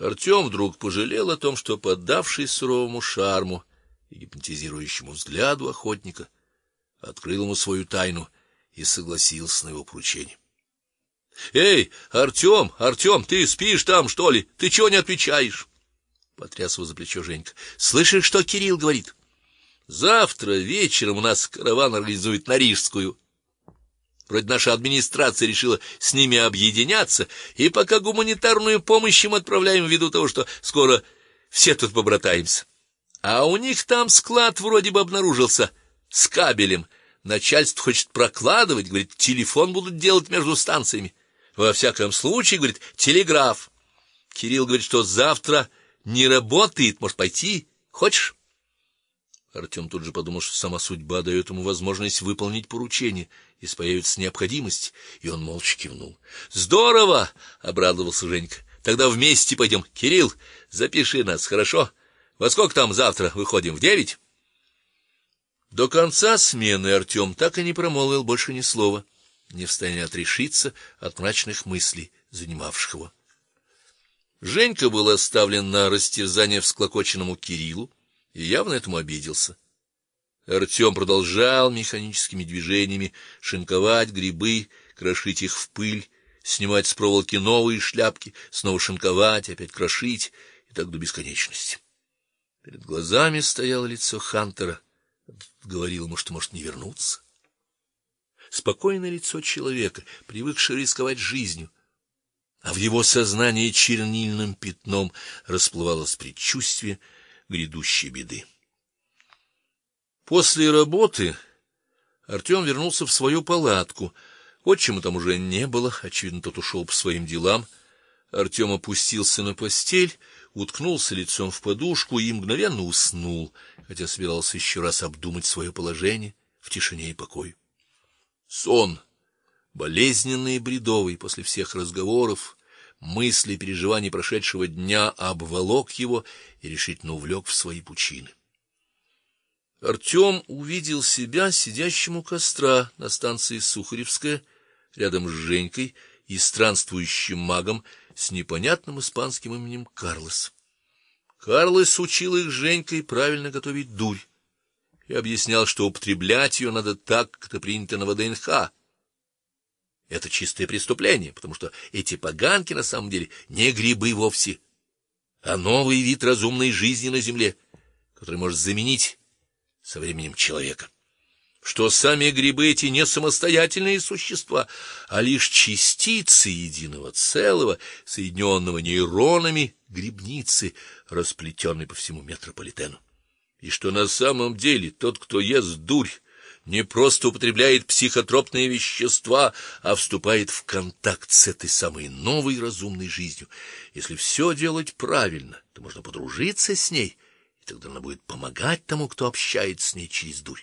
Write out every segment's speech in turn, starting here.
Артем вдруг пожалел о том, что поддавшись суровому шарму и гипнотизирующему взгляду охотника, открыл ему свою тайну и согласился на его поручение. Эй, Артем, Артем, ты спишь там, что ли? Ты чего не отвечаешь? Потряс его за плечо Женька. Слышишь, что Кирилл говорит? Завтра вечером у нас караван организует на Рижскую. Вроде наша администрация решила с ними объединяться, и пока гуманитарную помощь им отправляем ввиду того, что скоро все тут побратаемся. А у них там склад вроде бы обнаружился с кабелем. Начальство хочет прокладывать, говорит, телефон будут делать между станциями. Во всяком случае, говорит, телеграф. Кирилл говорит, что завтра не работает, может пойти? Хочешь? Артем тут же подумал, что сама судьба дает ему возможность выполнить поручение, если появится необходимость, и он молча кивнул. Здорово, обрадовался Женька. Тогда вместе пойдем. Кирилл, запиши нас, хорошо? Во сколько там завтра выходим? В девять?» До конца смены Артем так и не промолвил больше ни слова, не в состоянии отрешиться от мрачных мыслей, занимавших его. Женька был оставлен на растерзание всклокоченному Кириллу и явно этому обиделся. Артем продолжал механическими движениями шинковать грибы, крошить их в пыль, снимать с проволоки новые шляпки, снова шинковать, опять крошить и так до бесконечности. Перед глазами стояло лицо Хантера, говорил ему, что может не вернуться. Спокойное лицо человека, привыкшего рисковать жизнью, а в его сознании чернильным пятном расплывалось предчувствие грядущей беды. После работы Артем вернулся в свою палатку. Отчима там уже не было, очевидно, тот ушел по своим делам. Артем опустился на постель, уткнулся лицом в подушку и мгновенно уснул, хотя собирался еще раз обдумать свое положение в тишине и покое. Сон болезненный и бредовый после всех разговоров, мыслей и переживаний прошедшего дня обволок его и решительно увлек в свои пучины. Артем увидел себя сидящим у костра на станции Сухаревская, рядом с Женькой и странствующим магом с непонятным испанским именем Карлос. Карлос учил их Женькой правильно готовить дурь и объяснял, что употреблять ее надо так, как это принято на ВДНХ, это чистое преступление, потому что эти поганки на самом деле не грибы вовсе, а новый вид разумной жизни на земле, который может заменить со временем человека. Что сами грибы эти не самостоятельные существа, а лишь частицы единого целого, соединенного нейронами грибницы, расплетенной по всему метрополитену. И что на самом деле тот, кто ест дурь, не просто употребляет психотропные вещества, а вступает в контакт с этой самой новой разумной жизнью. Если все делать правильно, то можно подружиться с ней, и тогда она будет помогать тому, кто общается с ней через дурь.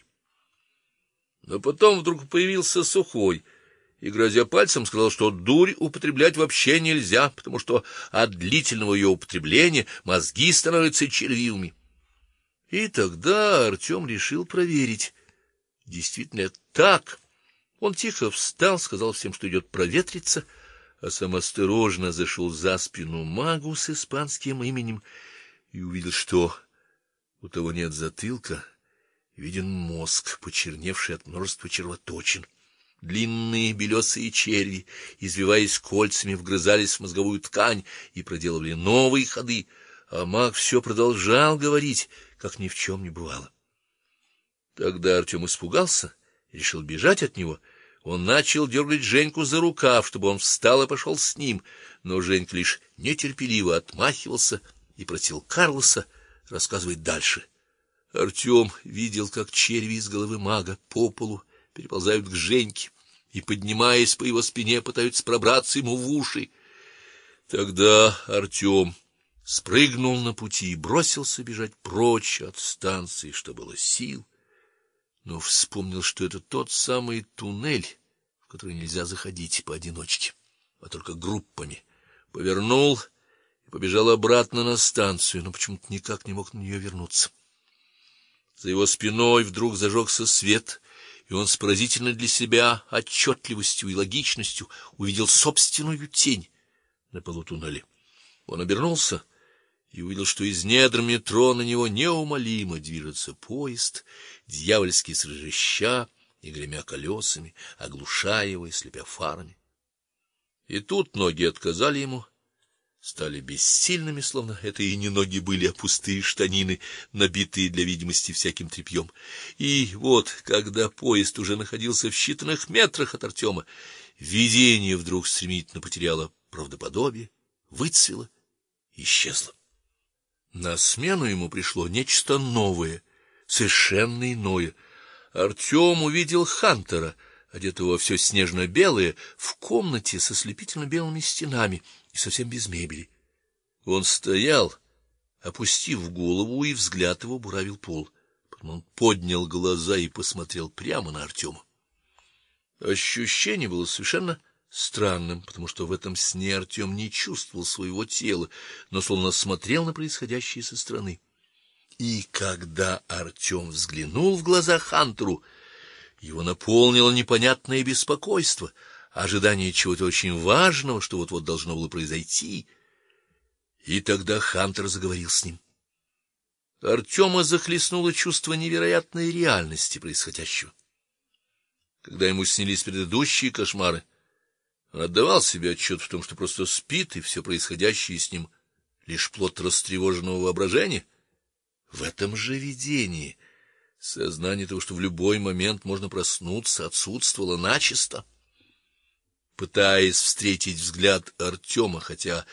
Но потом вдруг появился сухой и грозя пальцем сказал, что дурь употреблять вообще нельзя, потому что от длительного ее употребления мозги становятся червивыми. И тогда Артем решил проверить, Действительно это так. Он тихо встал, сказал всем, что идет проветриться, а сам осторожно зашел за спину магу с испанским именем и увидел, что у того нет затылка, виден мозг, почерневший от множества червоточин. Длинные белесые черви, извиваясь кольцами, вгрызались в мозговую ткань и проделывали новые ходы, а маг все продолжал говорить, как ни в чем не бывало. Тогда Артем испугался решил бежать от него. Он начал дергать Женьку за рукав, чтобы он встал и пошел с ним, но Женька лишь нетерпеливо отмахивался и просил Карлоса рассказывать дальше. Артем видел, как черви из головы мага по полу переползают к Женьке и поднимаясь по его спине пытаются пробраться ему в уши. Тогда Артем спрыгнул на пути и бросился бежать прочь от станции, что было сил но вспомнил, что это тот самый туннель, в который нельзя заходить поодиночке, а только группами. Повернул и побежал обратно на станцию, но почему-то никак не мог на нее вернуться. За его спиной вдруг зажегся свет, и он с поразительной для себя отчетливостью и логичностью увидел собственную тень на полу туннеля. Он обернулся и увидел, что из недр метро на него неумолимо движется поезд, дьявольски срежеща и гремя колесами, оглушая его и слепя фарами. И тут ноги отказали ему, стали бессильными, словно это и не ноги были, а пустые штанины, набитые для видимости всяким тряпьем. И вот, когда поезд уже находился в считанных метрах от Артема, видение вдруг стремительно потеряло правдоподобие, выцвело, исчезло. На смену ему пришло нечто новое, совершенно иное. Артем увидел Хантера, одетого все снежно-белое, в комнате со слепительно-белыми стенами и совсем без мебели. Он стоял, опустив голову, и взгляд его буравил пол. Потом он поднял глаза и посмотрел прямо на Артема. Ощущение было совершенно странным, потому что в этом сне Артем не чувствовал своего тела, но словно смотрел на происходящее со стороны. И когда Артем взглянул в глаза Хантеру, его наполнило непонятное беспокойство, ожидание чего-то очень важного, что вот-вот должно было произойти. И тогда Хантер заговорил с ним. Артема захлестнуло чувство невероятной реальности происходящего. Когда ему снились предыдущие кошмары, он отдавал себе отчет в том, что просто спит, и все происходящее с ним лишь плод растревоженного воображения. В этом же видении сознание того, что в любой момент можно проснуться, отсутствовало начисто. Пытаясь встретить взгляд Артема, хотя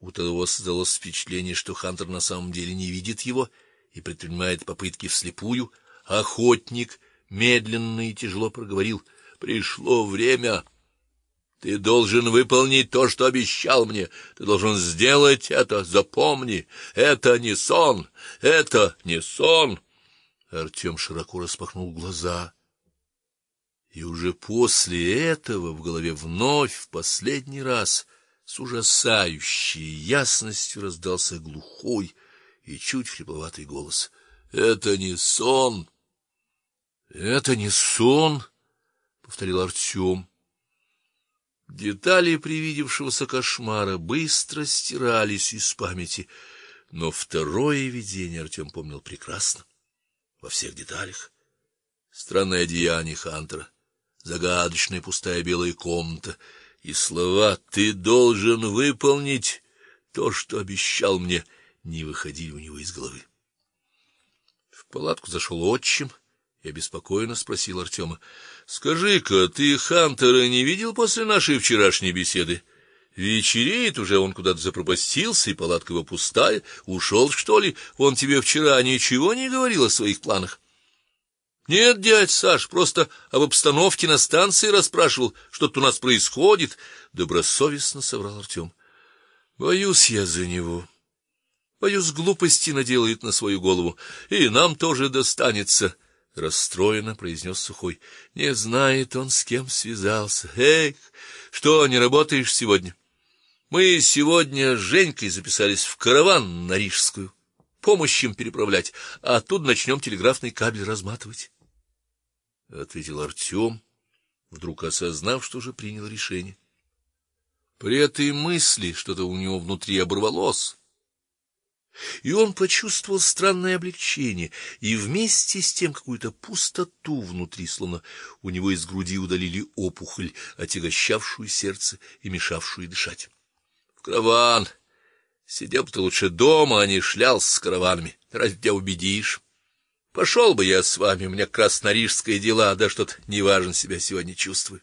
у того создалось впечатление, что Хантер на самом деле не видит его и предпринимает попытки вслепую, охотник медленно и тяжело проговорил: "Пришло время ты должен выполнить то, что обещал мне. Ты должен сделать это, запомни. Это не сон, это не сон. Артем широко распахнул глаза. И уже после этого в голове вновь в последний раз с ужасающей ясностью раздался глухой и чуть хрипловатый голос. Это не сон. Это не сон, повторил Артем. Детали привидевшегося кошмара быстро стирались из памяти, но второе видение Артем помнил прекрасно, во всех деталях. Странное одеяние Хантера, загадочная пустая белая комната и слова: "Ты должен выполнить то, что обещал мне", не выходили у него из головы. В палатку зашел отчим и обеспокоенно спросил Артема. — Скажи-ка, ты Хантера не видел после нашей вчерашней беседы? Вечереет уже, он куда-то запропастился, и палатка его пустая. Ушел, что ли? Он тебе вчера ничего не говорил о своих планах? Нет, дядь Саш, просто об обстановке на станции расспрашивал, что тут у нас происходит, добросовестно соврал Артем. Боюсь я за него. Боюсь, глупости наделает на свою голову, и нам тоже достанется расстроенно произнес Сухой. Не знает он, с кем связался. Эх, что, не работаешь сегодня? Мы сегодня с Женькой записались в караван на Рижскую. Помощь им переправлять, а оттуда начнем телеграфный кабель разматывать. ответил Артем, вдруг осознав, что уже принял решение. При этой мысли что-то у него внутри оборвалось. И он почувствовал странное облегчение и вместе с тем какую-то пустоту внутри, словно у него из груди удалили опухоль, отягощавшую сердце и мешавшую дышать. В караван сидел бы ты лучше дома, а не шлялся с караванами. Разве тебя убедишь? Пошел бы я с вами, у меня краснорижские дела, да что-то неважно себя сегодня чувствую.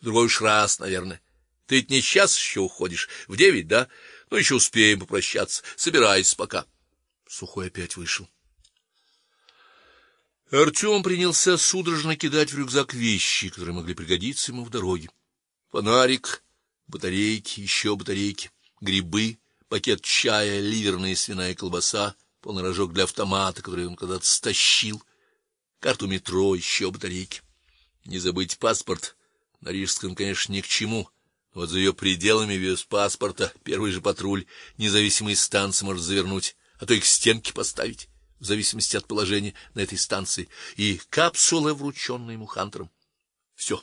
Другой уж раз, наверное. Ты ведь не сейчас еще уходишь, в девять, да? Ну еще успеем попрощаться. Собирайся пока. Сухой опять вышел. Артем принялся судорожно кидать в рюкзак вещи, которые могли пригодиться ему в дороге. Фонарик, батарейки, еще батарейки, грибы, пакет чая, ливерная свиная колбаса, полный рожок для автомата, который он когда-то стащил, карту метро, еще батарейки. Не забыть паспорт. На Рижском, конечно, ни к чему. Вот за ее пределами без паспорта первый же патруль независимой станции может завернуть, а то их к стенке поставить, в зависимости от положения на этой станции, и капсулы, врученные ему Хантером. Все.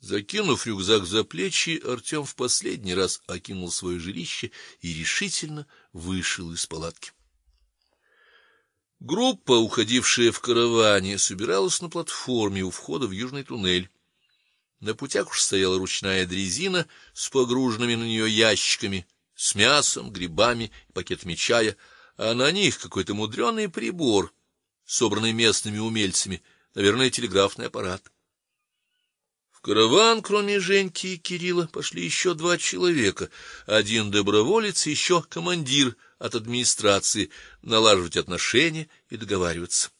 Закинув рюкзак за плечи, Артем в последний раз окинул свое жилище и решительно вышел из палатки. Группа, уходившая в караване, собиралась на платформе у входа в южный туннель. На путях уж стояла ручная дрезина с погруженными на нее ящиками с мясом, грибами и пакетами чая, а на них какой-то мудреный прибор, собранный местными умельцами, наверное, телеграфный аппарат. В караван, кроме Женьки и Кирилла, пошли еще два человека: один доброволец и еще командир от администрации, налаживать отношения и договариваться.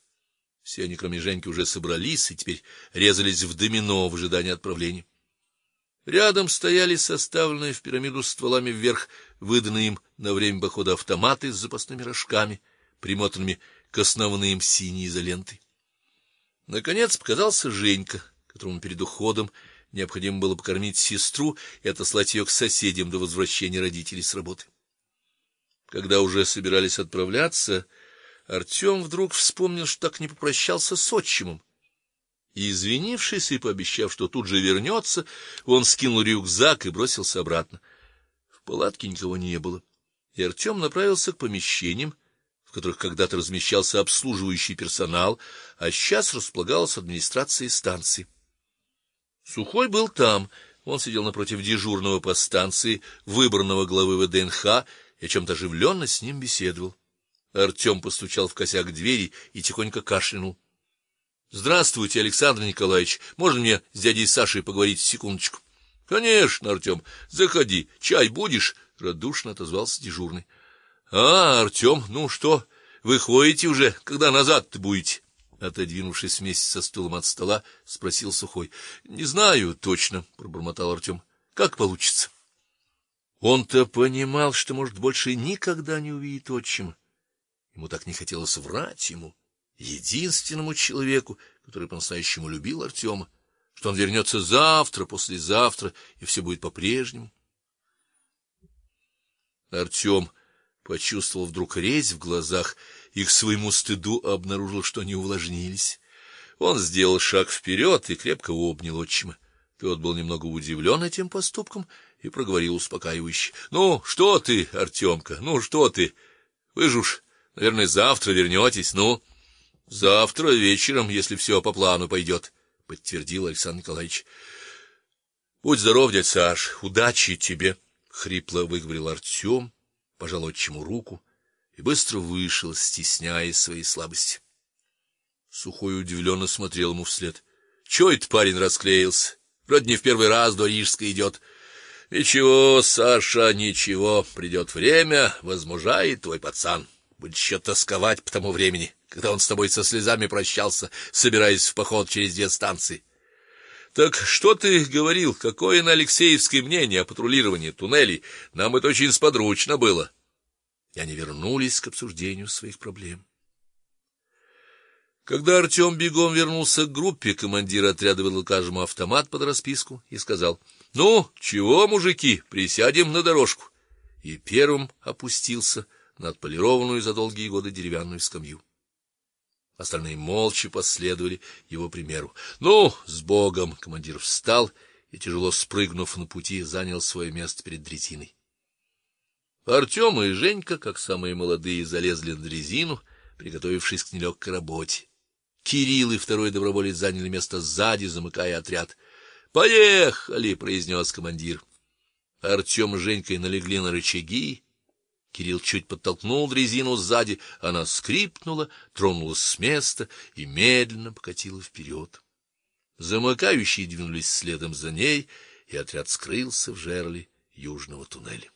Все они, кроме Женьки, уже собрались и теперь резались в домино в ожидании отправления. Рядом стояли составленные в пирамиду стволами вверх выданные им на время похода автоматы с запасными рожками, примотанными к основным синей изолентой. Наконец показался Женька, которому перед уходом необходимо было покормить сестру и отослать ее к соседям до возвращения родителей с работы. Когда уже собирались отправляться, Артем вдруг вспомнил, что так не попрощался с отчимом. Извинившись и пообещав, что тут же вернется, он скинул рюкзак и бросился обратно. В палатке никого не было, и Артем направился к помещениям, в которых когда-то размещался обслуживающий персонал, а сейчас располагалась администрация станции. Сухой был там, он сидел напротив дежурного по станции, выбранного главы ВДНХ, и о чем то оживленно с ним беседовал. Артем постучал в косяк двери и тихонько кашлянул. Здравствуйте, Александр Николаевич. Можно мне с дядей Сашей поговорить секундочку? Конечно, Артем. Заходи. Чай будешь? радушно отозвался дежурный. А, Артем, ну что, вы ходите уже, когда назад-то будете? Отодвинувшись вместе со стулом от стола, спросил Сухой. Не знаю точно, пробормотал Артем. Как получится. Он-то понимал, что может больше никогда не увидеть отчима. Ему так не хотелось врать ему единственному человеку, который по-настоящему любил Артема, что он вернется завтра, послезавтра, и все будет по-прежнему. Артем почувствовал вдруг резь в глазах и к своему стыду обнаружил, что они увлажнились. Он сделал шаг вперед и крепко обнял отчима. Тот был немного удивлен этим поступком и проговорил успокаивающе: "Ну, что ты, Артемка? Ну, что ты? Вы же уж, наверное, завтра вернетесь, ну?" Завтра вечером, если все по плану пойдет», — подтвердил Александр Николаевич. Будь здоров, дядь Саш, удачи тебе, хрипло выговорил Артем, пожал отчиму руку и быстро вышел, стесняясь своей слабости. Сухой удивленно смотрел ему вслед. Чего это парень расклеился? Вроде не в первый раз до Рижска идет. Ничего, Саша, ничего, придет время, возмужает твой пацан. Будет еще тосковать по тому времени когда он с тобой со слезами прощался, собираясь в поход через две станции. Так что ты говорил, какое на Алексеевской мнение о патрулировании туннелей? Нам это очень сподручно было. И они вернулись к обсуждению своих проблем. Когда Артем бегом вернулся к группе, командир отряда выдал каждому автомат под расписку и сказал: "Ну, чего, мужики, присядем на дорожку". И первым опустился на отполированную за долгие годы деревянную скамью. Остальные молча последовали его примеру. "Ну, с Богом!" Командир встал и тяжело спрыгнув на пути, занял свое место перед дрезиной. Артем и Женька, как самые молодые, залезли на дрезину, приготовившись к нелегкой работе. Кирилл и второй доброволец заняли место сзади, замыкая отряд. "Поехали", произнес командир. Артем с Женькой налегли на рычаги, Кирилл чуть подтолкнул дрезину сзади, она скрипнула, тронулась с места и медленно покатила вперед. Замыкающие двинулись следом за ней, и отряд скрылся в жерле южного туннеля.